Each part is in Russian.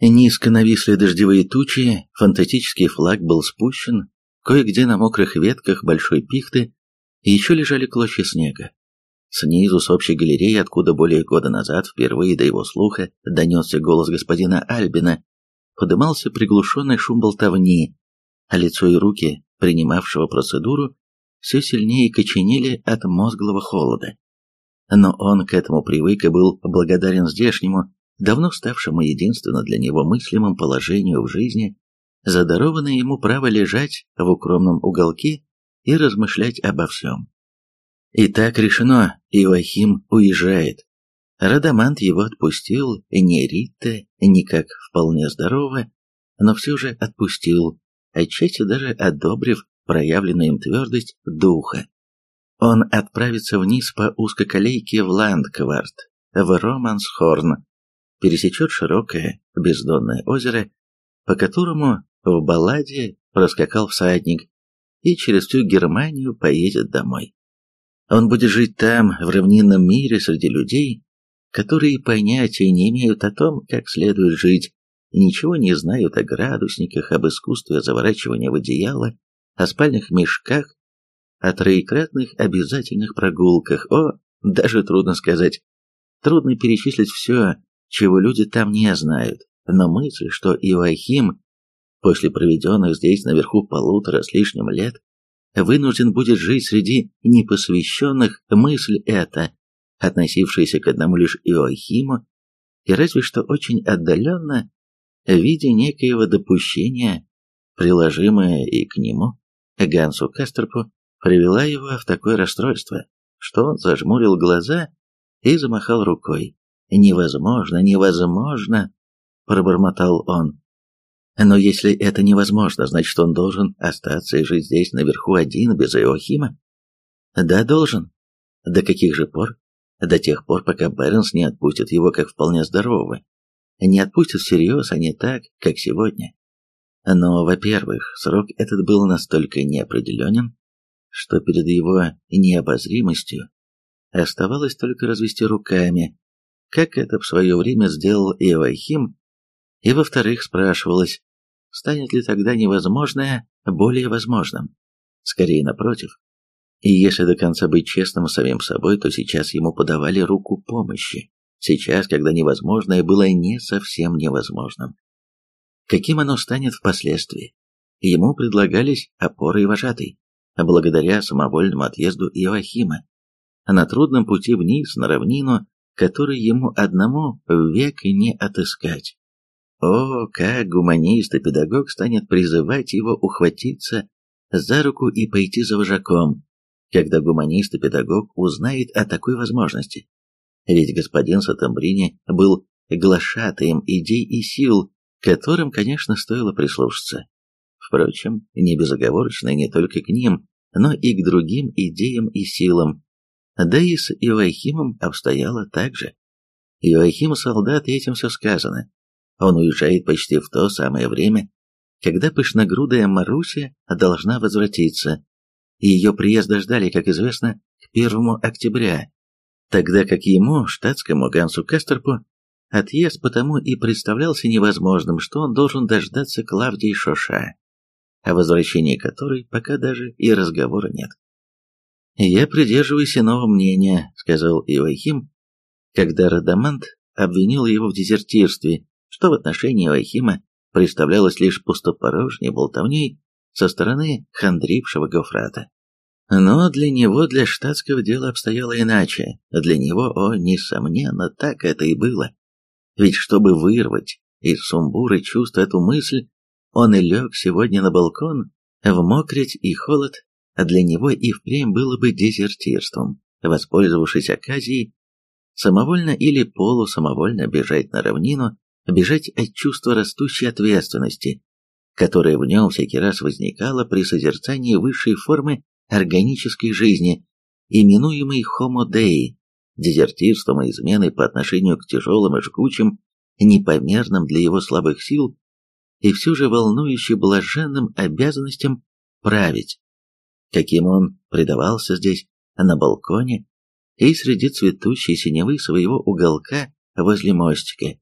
Низко нависли дождевые тучи, фантастический флаг был спущен, кое-где на мокрых ветках большой пихты еще лежали клочья снега. Снизу, с общей галереи, откуда более года назад впервые до его слуха донесся голос господина Альбина, подымался приглушенный шум болтовни, а лицо и руки, принимавшего процедуру, все сильнее коченели от мозглого холода. Но он к этому привык и был благодарен здешнему, давно ставшему единственно для него мыслимым положению в жизни, за дарованное ему право лежать в укромном уголке и размышлять обо всем. И так решено, Иоахим уезжает. Радамант его отпустил, не Рита, не как вполне здорово, но все же отпустил, отчасти даже одобрив проявленную им твердость духа. Он отправится вниз по узкоколейке в Ландкварт, в Романсхорн, пересечет широкое бездонное озеро, по которому в балладе проскакал всадник, и через всю Германию поедет домой. Он будет жить там, в равнинном мире, среди людей, которые понятия не имеют о том, как следует жить, ничего не знают о градусниках, об искусстве заворачивания в одеяло, о спальных мешках, о троекратных обязательных прогулках, о, даже трудно сказать, трудно перечислить все, чего люди там не знают, но мысль, что Иоахим, после проведенных здесь наверху полутора с лишним лет, вынужден будет жить среди непосвященных, мысль эта, относившаяся к одному лишь Иоахиму, и разве что очень отдаленно, в виде некоего допущения, приложимое и к нему, Гансу Кастерпу, привела его в такое расстройство, что он зажмурил глаза и замахал рукой. «Невозможно, невозможно!» – пробормотал он. «Но если это невозможно, значит, он должен остаться и жить здесь наверху один, без Иохима?» «Да, должен. До каких же пор? До тех пор, пока Бернс не отпустит его как вполне здорового. Не отпустит всерьез, а не так, как сегодня. Но, во-первых, срок этот был настолько неопределенен, что перед его необозримостью оставалось только развести руками, как это в свое время сделал Иоахим, и, во-вторых, спрашивалось, станет ли тогда невозможное более возможным. Скорее, напротив. И если до конца быть честным с самим собой, то сейчас ему подавали руку помощи. Сейчас, когда невозможное было не совсем невозможным каким оно станет впоследствии. Ему предлагались опоры и вожатый, благодаря самовольному отъезду Иоахима. На трудном пути вниз, на равнину, который ему одному век не отыскать. О, как гуманист и педагог станет призывать его ухватиться за руку и пойти за вожаком, когда гуманист и педагог узнает о такой возможности. Ведь господин Сатамбрини был глашатаем идей и сил, которым, конечно, стоило прислушаться. Впрочем, не безоговорочно не только к ним, но и к другим идеям и силам. Да и с Иоахимом обстояло так же. Иоахим солдат, и этим все сказано. Он уезжает почти в то самое время, когда пышногрудая Маруся должна возвратиться. Ее приезда ждали, как известно, к первому октября, тогда как ему, штатскому Гансу Кастерпу, Отъезд потому и представлялся невозможным, что он должен дождаться Клавдии Шоша, о возвращении которой пока даже и разговора нет. «Я придерживаюсь иного мнения», — сказал Иоахим, когда Радамант обвинил его в дезертирстве, что в отношении Иоахима представлялось лишь пустопорожней болтовней со стороны хандрившего Гофрата. Но для него, для штатского дела обстояло иначе. Для него, о, несомненно, так это и было. Ведь чтобы вырвать из сумбура чувства эту мысль, он и лег сегодня на балкон, в мокрить и холод, для него и впрямь было бы дезертирством, воспользовавшись оказией, самовольно или полусамовольно бежать на равнину, бежать от чувства растущей ответственности, которое в нем всякий раз возникало при созерцании высшей формы органической жизни, именуемой Homo Dei, дезертирством и изменой по отношению к тяжелым и жгучим, непомерным для его слабых сил, и все же волнующе блаженным обязанностям править, каким он предавался здесь, на балконе, и среди цветущей синевы своего уголка возле мостика.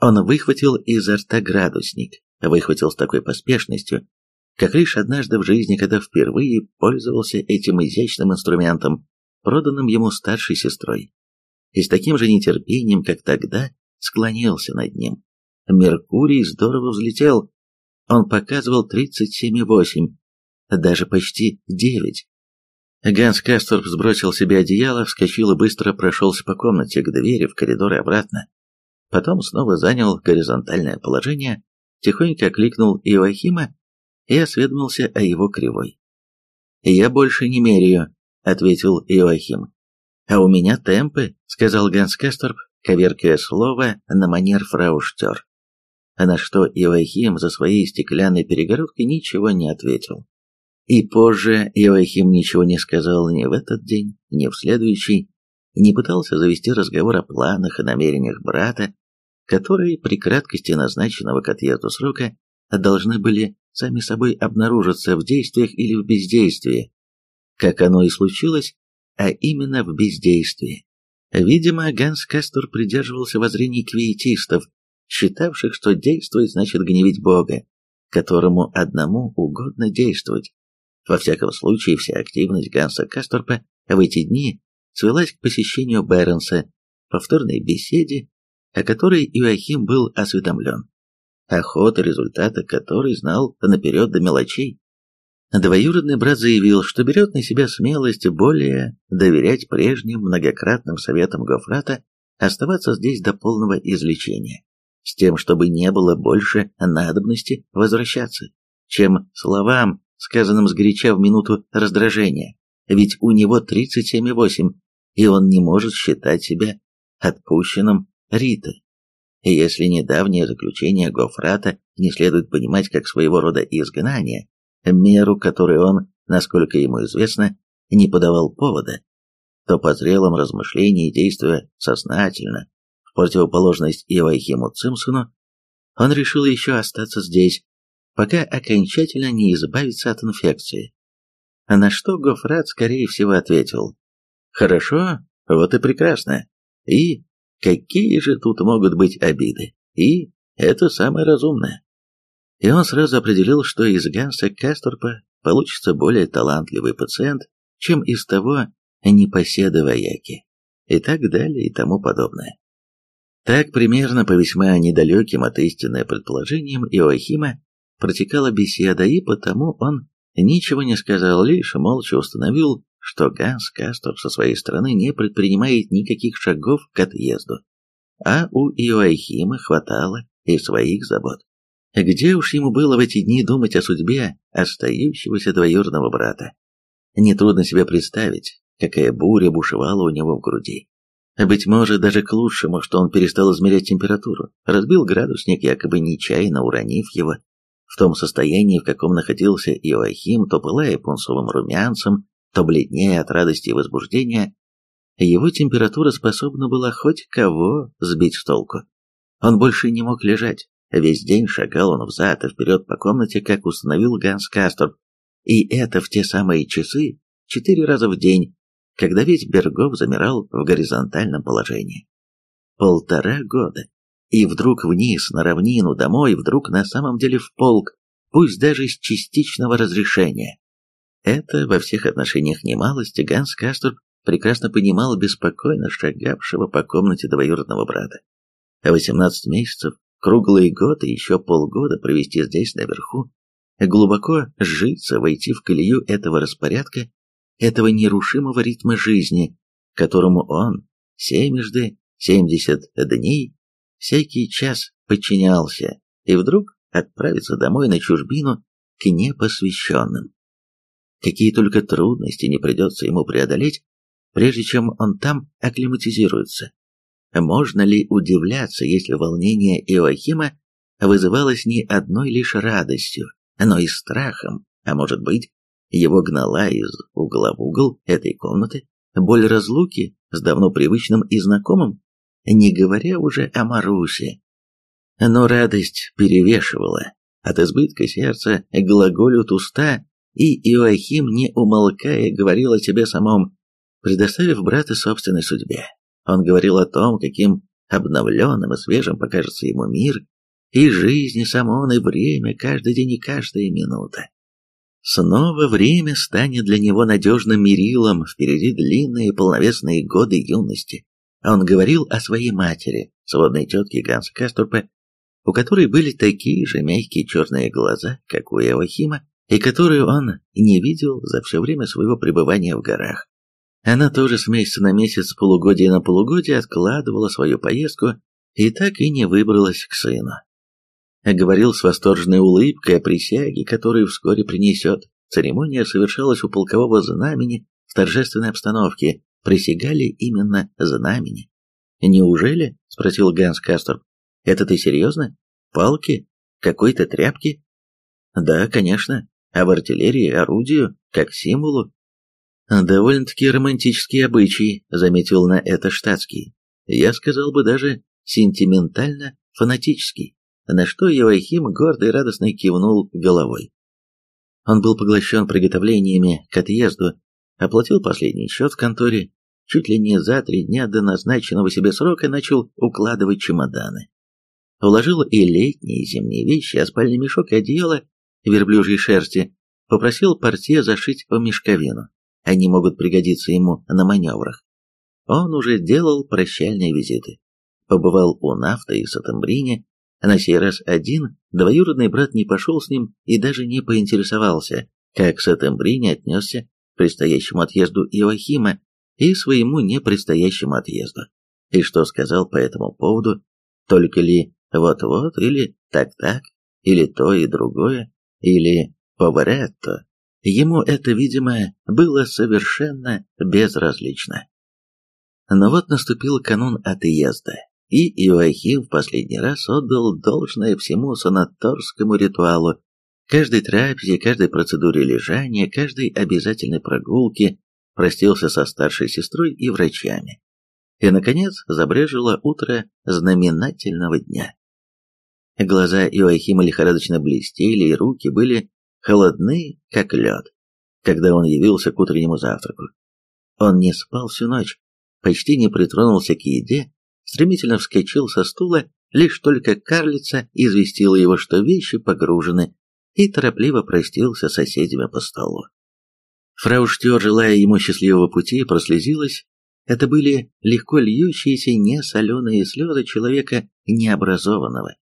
Он выхватил изо рта градусник, выхватил с такой поспешностью, как лишь однажды в жизни, когда впервые пользовался этим изящным инструментом, проданным ему старшей сестрой. И с таким же нетерпением, как тогда, склонился над ним. Меркурий здорово взлетел. Он показывал 37,8, даже почти 9. Ганс Касторп сбросил себе одеяло, вскочил и быстро прошелся по комнате к двери, в коридор и обратно. Потом снова занял горизонтальное положение, тихонько окликнул Иоахима и осведомился о его кривой. «Я больше не меряю», — ответил Иоахим. «А у меня темпы», — сказал Ганс Касторп, коверкая слово на манер фрауштер. А на что Иоахим за своей стеклянной перегородкой ничего не ответил. И позже Иоахим ничего не сказал ни в этот день, ни в следующий, не пытался завести разговор о планах и намерениях брата, которые при краткости назначенного к отъезду срока должны были сами собой обнаружиться в действиях или в бездействии, как оно и случилось, а именно в бездействии. Видимо, Ганс Кастор придерживался воззрений квиетистов, считавших, что действовать значит гневить Бога, которому одному угодно действовать. Во всяком случае, вся активность Ганса Касторпа в эти дни свелась к посещению Бернса, повторной беседе, о которой Иоахим был осведомлен, охота результата которой знал наперед до мелочей. Двоюродный брат заявил, что берет на себя смелость более доверять прежним многократным советам Гофрата оставаться здесь до полного излечения, с тем, чтобы не было больше надобности возвращаться, чем словам, сказанным сгоряча в минуту раздражения, ведь у него 37,8, и он не может считать себя отпущенным Рита. И если недавнее заключение Гофрата не следует понимать как своего рода изгнание, меру, которой он, насколько ему известно, не подавал повода, то по зрелом размышлении, действуя сознательно, в противоположность Иоахиму Цимсону, он решил еще остаться здесь, пока окончательно не избавится от инфекции. На что Гофрат, скорее всего, ответил, «Хорошо, вот и прекрасно. И какие же тут могут быть обиды? И это самое разумное». И он сразу определил, что из Ганса Касторпа получится более талантливый пациент, чем из того непоседа вояки, и так далее и тому подобное. Так примерно по весьма недалеким от истины предположениям Иоахима протекала беседа, и потому он ничего не сказал, лишь молча установил, что Ганс Касторп со своей стороны не предпринимает никаких шагов к отъезду. А у Иоахима хватало и своих забот. Где уж ему было в эти дни думать о судьбе остающегося двоюродного брата? Нетрудно себе представить, какая буря бушевала у него в груди. Быть может, даже к лучшему, что он перестал измерять температуру, разбил градусник, якобы нечаянно уронив его. В том состоянии, в каком находился Иоахим, то пылая пунцовым румянцем, то бледнее от радости и возбуждения, его температура способна была хоть кого сбить с толку. Он больше не мог лежать, Весь день шагал он взад и вперед по комнате, как установил Ганс Кастор, и это в те самые часы, четыре раза в день, когда весь Бергов замирал в горизонтальном положении. Полтора года. И вдруг вниз, на равнину, домой, вдруг на самом деле в полк, пусть даже с частичного разрешения. Это во всех отношениях немалости Ганс Кастор прекрасно понимал беспокойно шагавшего по комнате двоюродного брата. 18 месяцев круглый год и еще полгода провести здесь наверху, глубоко сжиться, войти в колею этого распорядка, этого нерушимого ритма жизни, которому он семежды, семьдесят дней, всякий час подчинялся, и вдруг отправиться домой на чужбину к непосвященным. Какие только трудности не придется ему преодолеть, прежде чем он там акклиматизируется. Можно ли удивляться, если волнение Иоахима вызывалось не одной лишь радостью, но и страхом, а может быть, его гнала из угла в угол этой комнаты боль разлуки с давно привычным и знакомым, не говоря уже о Марусе. Но радость перевешивала, от избытка сердца глаголют уста, и Иоахим, не умолкая, говорил о себе самом, предоставив брата собственной судьбе. Он говорил о том, каким обновленным и свежим покажется ему мир, и жизнь, и сам он, и время, каждый день и каждая минута. Снова время станет для него надежным мерилом, впереди длинные полновесные годы юности. Он говорил о своей матери, сводной тетке Ганса Касторпа, у которой были такие же мягкие черные глаза, как у Эвахима, и которую он не видел за все время своего пребывания в горах. Она тоже с месяца на месяц, полугодия на полугодие откладывала свою поездку и так и не выбралась к сыну. Говорил с восторженной улыбкой о присяге, которую вскоре принесет. Церемония совершалась у полкового знамени в торжественной обстановке. Присягали именно знамени. «Неужели?» — спросил Ганс Кастер. «Это ты серьезно? Палки? Какой-то тряпки?» «Да, конечно. А в артиллерии орудию, как символу, «Довольно-таки романтический обычай», — заметил на это штатский. «Я сказал бы даже сентиментально-фанатический», на что Евахим гордо и радостно кивнул головой. Он был поглощен приготовлениями к отъезду, оплатил последний счет в конторе, чуть ли не за три дня до назначенного себе срока начал укладывать чемоданы. Вложил и летние, и зимние вещи, а спальный мешок и одеяло верблюжьей шерсти, попросил портье зашить по мешковину они могут пригодиться ему на маневрах. Он уже делал прощальные визиты. Побывал у Нафта и Сатамбрине, а на сей раз один, двоюродный брат не пошел с ним и даже не поинтересовался, как Сатамбрине отнесся к предстоящему отъезду Иоахима и своему непредстоящему отъезду. И что сказал по этому поводу, только ли вот-вот, или так-так, или то и другое, или поверетто. Ему это, видимо, было совершенно безразлично. Но вот наступил канун отъезда, и Иоахим в последний раз отдал должное всему санаторскому ритуалу, каждой трапезе, каждой процедуре лежания, каждой обязательной прогулке, простился со старшей сестрой и врачами. И, наконец, забрежило утро знаменательного дня. Глаза Иоахима лихорадочно блестели, и руки были холодны, как лед, когда он явился к утреннему завтраку. Он не спал всю ночь, почти не притронулся к еде, стремительно вскочил со стула, лишь только карлица известила его, что вещи погружены, и торопливо простился с соседями по столу. Фрау Штер, желая ему счастливого пути, прослезилась. Это были легко льющиеся несоленые слезы человека необразованного.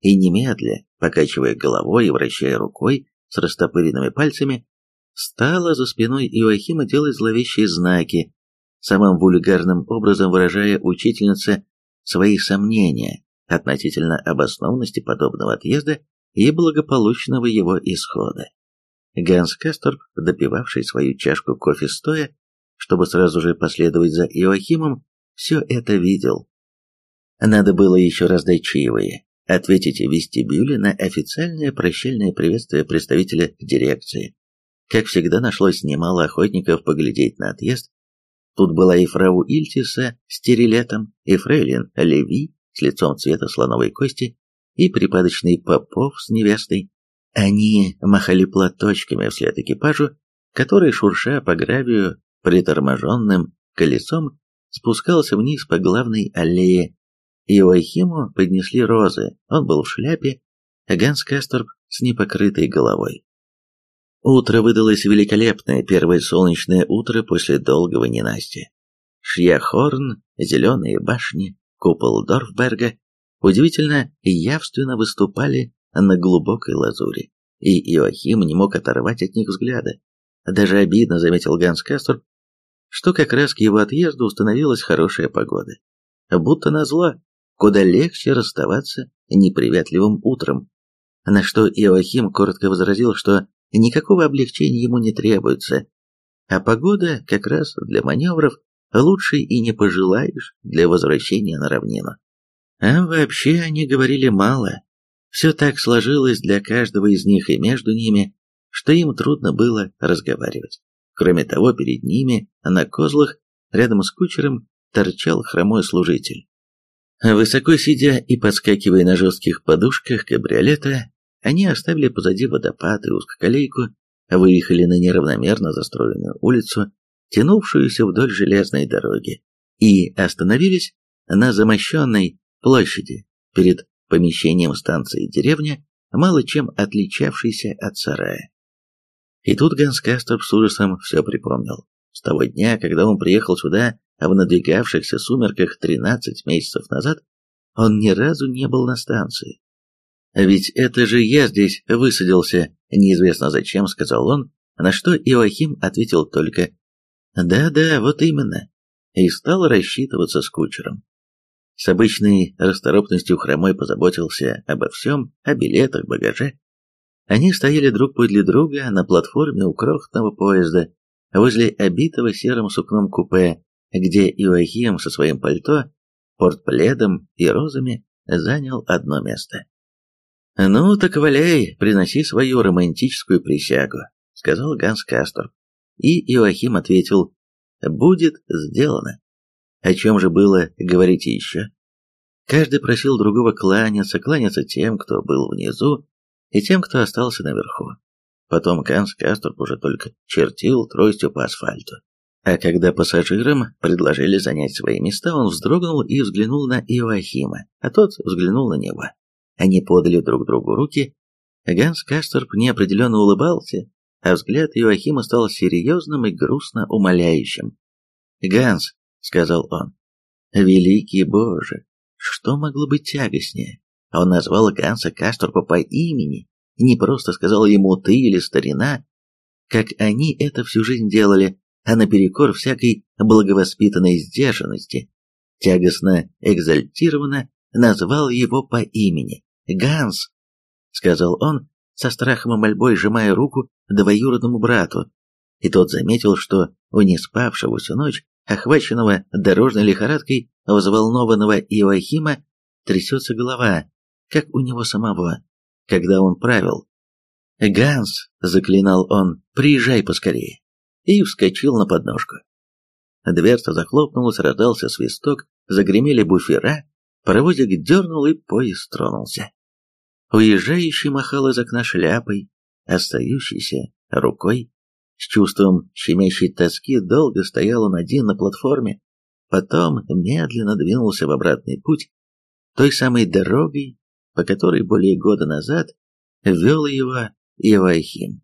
И немедля, покачивая головой и вращая рукой, с растопыренными пальцами, стала за спиной Иоахима делать зловещие знаки, самым вульгарным образом выражая учительнице свои сомнения относительно обоснованности подобного отъезда и благополучного его исхода. Ганс Касторп, допивавший свою чашку кофе стоя, чтобы сразу же последовать за Иоахимом, все это видел. Надо было еще раздать чаевые, ответить в вестибюле на официальное прощальное приветствие представителя дирекции. Как всегда, нашлось немало охотников поглядеть на отъезд. Тут была и фрау Ильтиса с терилетом, и фрейлин Леви с лицом цвета слоновой кости, и припадочный Попов с невестой. Они махали платочками вслед экипажу, который, шурша по гравию приторможенным колесом, спускался вниз по главной аллее Иоахиму поднесли розы, он был в шляпе, а Ганс Касторб с непокрытой головой. Утро выдалось великолепное, первое солнечное утро после долгого ненастья. Шьяхорн, зеленые башни, купол Дорфберга удивительно явственно выступали на глубокой лазури, и Иоахим не мог оторвать от них взгляда. Даже обидно, заметил Ганс Касторб, что как раз к его отъезду установилась хорошая погода. Будто назло, куда легче расставаться неприветливым утром. На что Иоахим коротко возразил, что никакого облегчения ему не требуется, а погода как раз для маневров лучше и не пожелаешь для возвращения на равнину. А вообще они говорили мало. Все так сложилось для каждого из них и между ними, что им трудно было разговаривать. Кроме того, перед ними, на козлах, рядом с кучером, торчал хромой служитель. Высоко сидя и подскакивая на жестких подушках кабриолета, они оставили позади водопад и узкоколейку, выехали на неравномерно застроенную улицу, тянувшуюся вдоль железной дороги, и остановились на замощенной площади перед помещением станции деревня, мало чем отличавшейся от сарая. И тут Ганс Касторп с ужасом все припомнил. С того дня, когда он приехал сюда в надвигавшихся сумерках 13 месяцев назад, он ни разу не был на станции. «Ведь это же я здесь высадился, неизвестно зачем», — сказал он, на что Иоахим ответил только «Да-да, вот именно», и стал рассчитываться с кучером. С обычной расторопностью Хромой позаботился обо всем, о билетах, багаже. Они стояли друг подле друга на платформе у крохотного поезда, возле обитого серым сукном купе, где Иоахим со своим пальто, портпледом и розами занял одно место. «Ну, так валяй, приноси свою романтическую присягу», — сказал Ганс Кастор. И Иоахим ответил, «Будет сделано». О чем же было говорить еще? Каждый просил другого кланяться, кланяться тем, кто был внизу, и тем, кто остался наверху. Потом Ганс Касторп уже только чертил тростью по асфальту. А когда пассажирам предложили занять свои места, он вздрогнул и взглянул на Иоахима, а тот взглянул на него. Они подали друг другу руки. Ганс Касторп неопределенно улыбался, а взгляд Иоахима стал серьезным и грустно умоляющим. «Ганс», — сказал он, — «великий Боже, что могло быть тягостнее?» Он назвал Ганса Касторпа по имени, не просто сказал ему «ты» или «старина», как они это всю жизнь делали, а наперекор всякой благовоспитанной сдержанности, тягостно экзальтированно назвал его по имени. «Ганс», — сказал он, со страхом и мольбой сжимая руку двоюродному брату, и тот заметил, что у неспавшего всю ночь, охваченного дорожной лихорадкой, взволнованного Иоахима, трясется голова, как у него самого, когда он правил. «Ганс», — заклинал он, — «приезжай поскорее», и вскочил на подножку. Дверца захлопнулась, раздался свисток, загремели буфера, паровозик дернул и поезд тронулся. Уезжающий махал из окна шляпой, остающийся рукой. С чувством щемящей тоски долго стоял он один на платформе, потом медленно двинулся в обратный путь, той самой дорогой, по которой более года назад вел его Ивайхин.